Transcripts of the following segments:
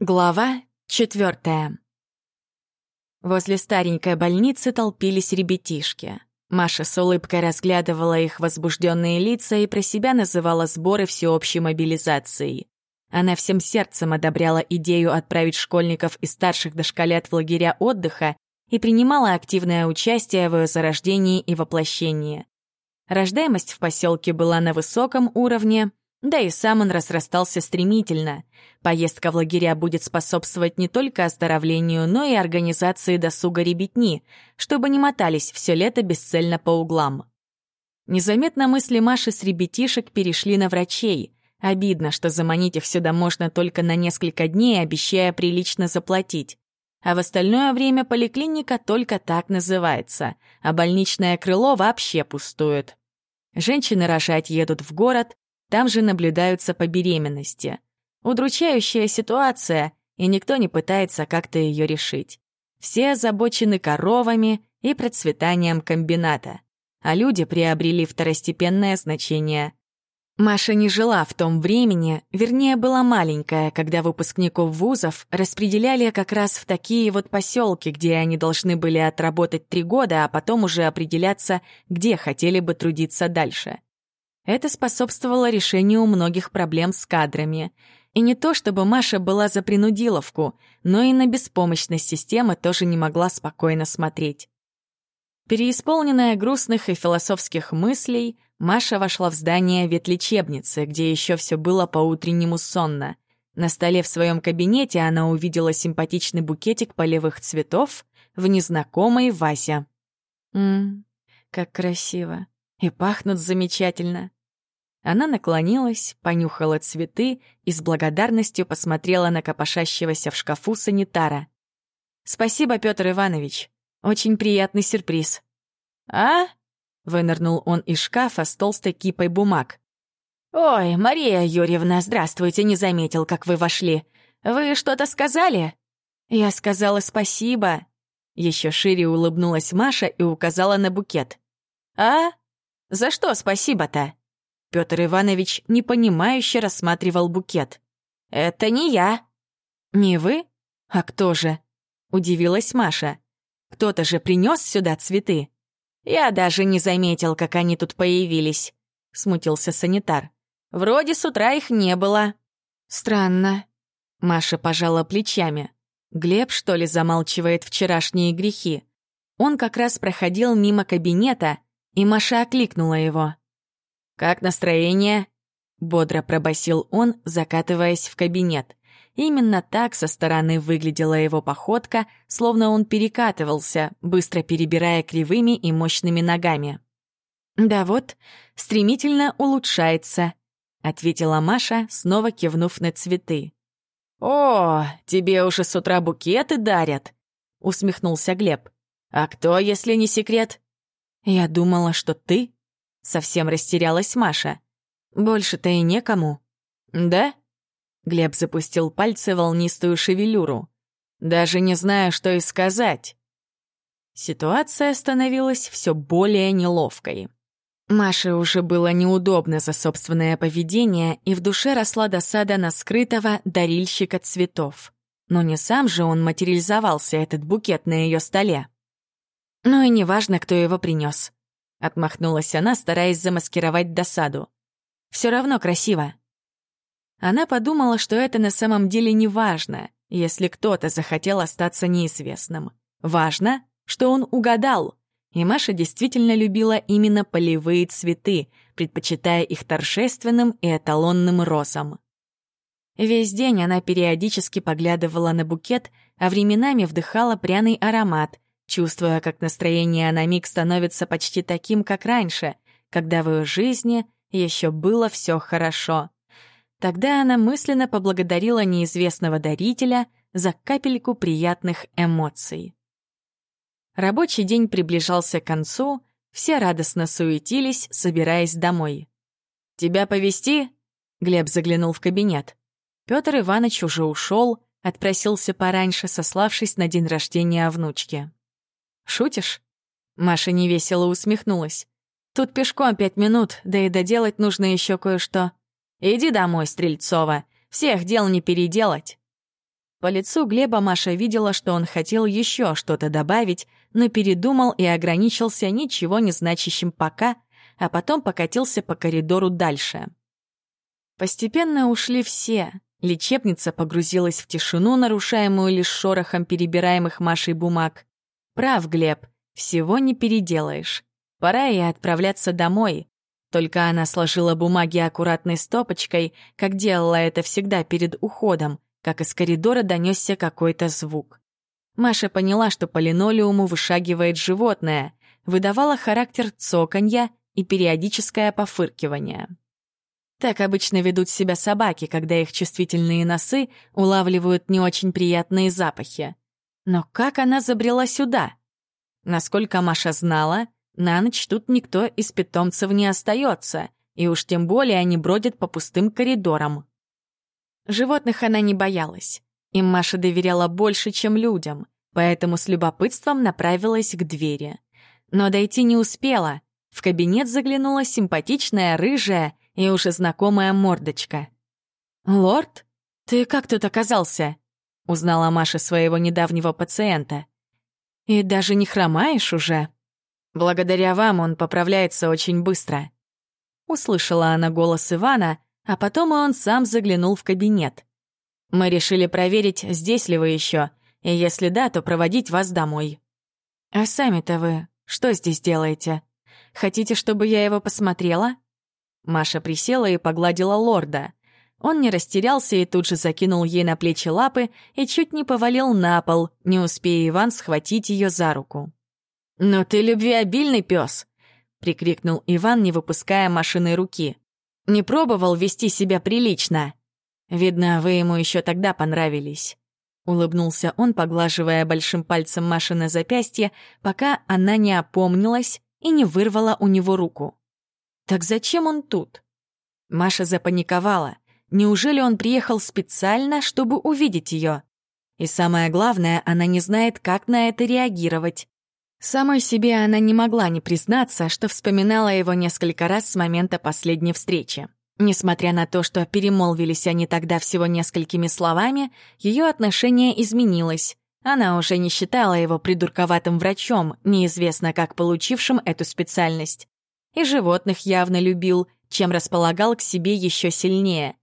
Глава четвертая. Возле старенькой больницы толпились ребятишки. Маша с улыбкой разглядывала их возбужденные лица и про себя называла сборы всеобщей мобилизации. Она всем сердцем одобряла идею отправить школьников и старших дошколят в лагеря отдыха и принимала активное участие в ее зарождении и воплощении. Рождаемость в поселке была на высоком уровне, да и сам он разрастался стремительно. Поездка в лагеря будет способствовать не только оздоровлению, но и организации досуга ребятни, чтобы не мотались все лето бесцельно по углам. Незаметно мысли Маши с ребятишек перешли на врачей. Обидно, что заманить их сюда можно только на несколько дней, обещая прилично заплатить. А в остальное время поликлиника только так называется, а больничное крыло вообще пустует. Женщины рожать едут в город, там же наблюдаются по беременности. Удручающая ситуация, и никто не пытается как-то ее решить. Все озабочены коровами и процветанием комбината, а люди приобрели второстепенное значение. Маша не жила в том времени, вернее, была маленькая, когда выпускников вузов распределяли как раз в такие вот поселки, где они должны были отработать три года, а потом уже определяться, где хотели бы трудиться дальше. Это способствовало решению многих проблем с кадрами. И не то, чтобы Маша была за принудиловку, но и на беспомощность системы тоже не могла спокойно смотреть. Переисполненная грустных и философских мыслей, Маша вошла в здание ветлечебницы, где еще все было по-утреннему сонно. На столе в своем кабинете она увидела симпатичный букетик полевых цветов в незнакомой Васе. «Ммм, как красиво. И пахнут замечательно. Она наклонилась, понюхала цветы и с благодарностью посмотрела на копошащегося в шкафу санитара. «Спасибо, Петр Иванович. Очень приятный сюрприз». «А?» — вынырнул он из шкафа с толстой кипой бумаг. «Ой, Мария Юрьевна, здравствуйте, не заметил, как вы вошли. Вы что-то сказали?» «Я сказала спасибо». Еще шире улыбнулась Маша и указала на букет. «А? За что спасибо-то?» Петр Иванович непонимающе рассматривал букет. «Это не я». «Не вы? А кто же?» — удивилась Маша. «Кто-то же принес сюда цветы». «Я даже не заметил, как они тут появились», — смутился санитар. «Вроде с утра их не было». «Странно». Маша пожала плечами. Глеб, что ли, замалчивает вчерашние грехи? Он как раз проходил мимо кабинета, и Маша окликнула его. «Как настроение?» — бодро пробасил он, закатываясь в кабинет. Именно так со стороны выглядела его походка, словно он перекатывался, быстро перебирая кривыми и мощными ногами. «Да вот, стремительно улучшается», — ответила Маша, снова кивнув на цветы. «О, тебе уже с утра букеты дарят», — усмехнулся Глеб. «А кто, если не секрет?» «Я думала, что ты», Совсем растерялась Маша. Больше-то и некому. Да? Глеб запустил пальцы в волнистую шевелюру. Даже не знаю, что и сказать. Ситуация становилась все более неловкой. Маше уже было неудобно за собственное поведение, и в душе росла досада на скрытого дарильщика цветов. Но не сам же он материализовался, этот букет на ее столе. Ну и неважно, кто его принес. Отмахнулась она, стараясь замаскировать досаду. Все равно красиво. Она подумала, что это на самом деле не важно, если кто-то захотел остаться неизвестным. Важно, что он угадал. И Маша действительно любила именно полевые цветы, предпочитая их торжественным и эталонным розам. Весь день она периодически поглядывала на букет, а временами вдыхала пряный аромат, чувствуя, как настроение на миг становится почти таким, как раньше, когда в ее жизни еще было все хорошо. Тогда она мысленно поблагодарила неизвестного дарителя за капельку приятных эмоций. Рабочий день приближался к концу, все радостно суетились, собираясь домой. «Тебя повести? Глеб заглянул в кабинет. Петр Иванович уже ушел, отпросился пораньше, сославшись на день рождения внучки. Шутишь?» Маша невесело усмехнулась. «Тут пешком пять минут, да и доделать нужно еще кое-что. Иди домой, Стрельцова, всех дел не переделать». По лицу Глеба Маша видела, что он хотел еще что-то добавить, но передумал и ограничился ничего не значащим пока, а потом покатился по коридору дальше. Постепенно ушли все. Лечебница погрузилась в тишину, нарушаемую лишь шорохом перебираемых Машей бумаг. Прав, Глеб, всего не переделаешь. Пора ей отправляться домой. Только она сложила бумаги аккуратной стопочкой, как делала это всегда перед уходом, как из коридора донесся какой-то звук. Маша поняла, что по линолеуму вышагивает животное, выдавала характер цоканья и периодическое пофыркивание. Так обычно ведут себя собаки, когда их чувствительные носы улавливают не очень приятные запахи. Но как она забрела сюда? Насколько Маша знала, на ночь тут никто из питомцев не остается, и уж тем более они бродят по пустым коридорам. Животных она не боялась. Им Маша доверяла больше, чем людям, поэтому с любопытством направилась к двери. Но дойти не успела. В кабинет заглянула симпатичная, рыжая и уже знакомая мордочка. «Лорд, ты как тут оказался?» — узнала Маша своего недавнего пациента. «И даже не хромаешь уже?» Благодаря вам он поправляется очень быстро». Услышала она голос Ивана, а потом и он сам заглянул в кабинет. «Мы решили проверить, здесь ли вы еще, и если да, то проводить вас домой». «А сами-то вы что здесь делаете? Хотите, чтобы я его посмотрела?» Маша присела и погладила лорда. Он не растерялся и тут же закинул ей на плечи лапы и чуть не повалил на пол, не успея Иван схватить ее за руку. «Но ты любвеобильный пес!» — прикрикнул Иван, не выпуская машины руки. «Не пробовал вести себя прилично?» «Видно, вы ему еще тогда понравились». Улыбнулся он, поглаживая большим пальцем Маши на запястье, пока она не опомнилась и не вырвала у него руку. «Так зачем он тут?» Маша запаниковала. Неужели он приехал специально, чтобы увидеть ее? И самое главное, она не знает, как на это реагировать. Самой себе она не могла не признаться, что вспоминала его несколько раз с момента последней встречи. Несмотря на то, что перемолвились они тогда всего несколькими словами, ее отношение изменилось. Она уже не считала его придурковатым врачом, неизвестно как получившим эту специальность. И животных явно любил, чем располагал к себе еще сильнее.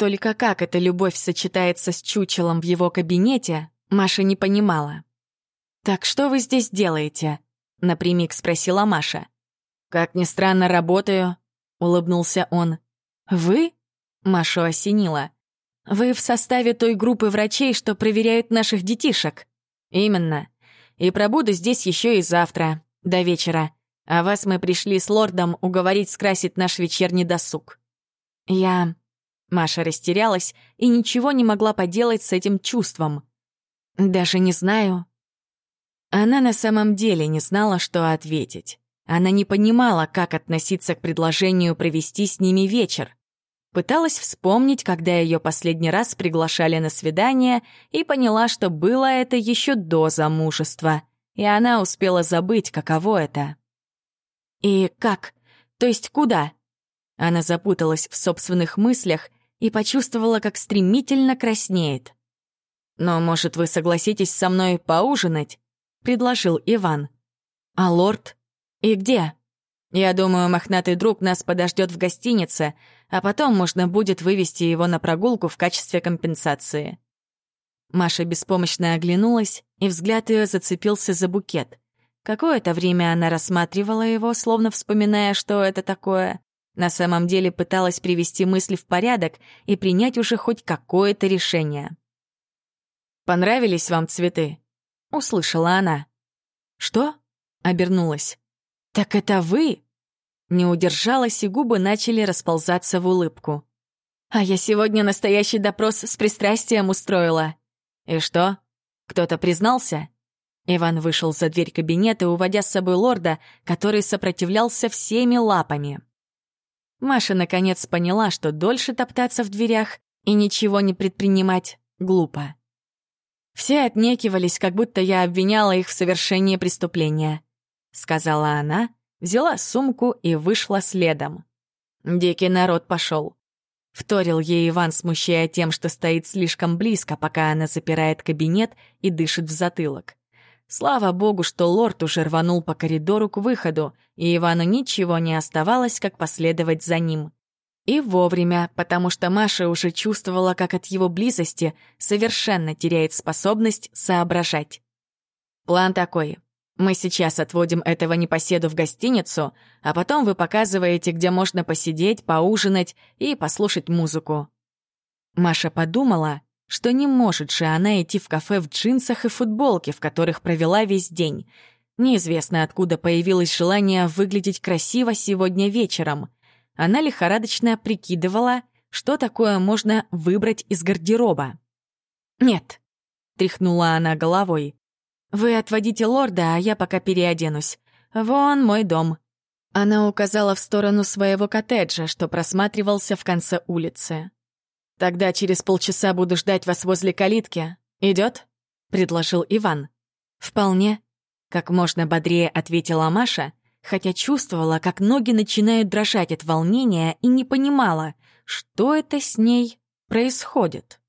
Только как эта любовь сочетается с чучелом в его кабинете, Маша не понимала. «Так что вы здесь делаете?» — напрямик спросила Маша. «Как ни странно, работаю», — улыбнулся он. «Вы?» — Машу осенила. «Вы в составе той группы врачей, что проверяют наших детишек?» «Именно. И пробуду здесь еще и завтра, до вечера. А вас мы пришли с лордом уговорить скрасить наш вечерний досуг». «Я...» Маша растерялась и ничего не могла поделать с этим чувством. «Даже не знаю, она на самом деле не знала, что ответить. Она не понимала, как относиться к предложению провести с ними вечер. Пыталась вспомнить, когда ее последний раз приглашали на свидание, и поняла, что было это еще до замужества, и она успела забыть, каково это. «И как? То есть куда?» Она запуталась в собственных мыслях и почувствовала, как стремительно краснеет. «Но, может, вы согласитесь со мной поужинать? — предложил Иван. «А лорд? И где?» «Я думаю, мохнатый друг нас подождет в гостинице, а потом можно будет вывести его на прогулку в качестве компенсации». Маша беспомощно оглянулась, и взгляд ее зацепился за букет. Какое-то время она рассматривала его, словно вспоминая, что это такое. На самом деле пыталась привести мысли в порядок и принять уже хоть какое-то решение. «Понравились вам цветы?» — услышала она. «Что?» — обернулась. «Так это вы?» Не удержалась, и губы начали расползаться в улыбку. «А я сегодня настоящий допрос с пристрастием устроила». «И что? Кто-то признался?» Иван вышел за дверь кабинета, уводя с собой лорда, который сопротивлялся всеми лапами. Маша наконец поняла, что дольше топтаться в дверях и ничего не предпринимать глупо. Все отнекивались, как будто я обвиняла их в совершении преступления. Сказала она, взяла сумку и вышла следом. Дикий народ пошел. Вторил ей Иван, смущая тем, что стоит слишком близко, пока она запирает кабинет и дышит в затылок. Слава богу, что лорд уже рванул по коридору к выходу, и Ивану ничего не оставалось, как последовать за ним. И вовремя, потому что Маша уже чувствовала, как от его близости совершенно теряет способность соображать. План такой. Мы сейчас отводим этого непоседу в гостиницу, а потом вы показываете, где можно посидеть, поужинать и послушать музыку. Маша подумала, что не может же она идти в кафе в джинсах и футболке, в которых провела весь день. Неизвестно, откуда появилось желание выглядеть красиво сегодня вечером. Она лихорадочно прикидывала, что такое можно выбрать из гардероба. «Нет», — тряхнула она головой. «Вы отводите лорда, а я пока переоденусь. Вон мой дом». Она указала в сторону своего коттеджа, что просматривался в конце улицы. «Тогда через полчаса буду ждать вас возле калитки. Идет? предложил Иван. «Вполне», — как можно бодрее ответила Маша, хотя чувствовала, как ноги начинают дрожать от волнения и не понимала, что это с ней происходит.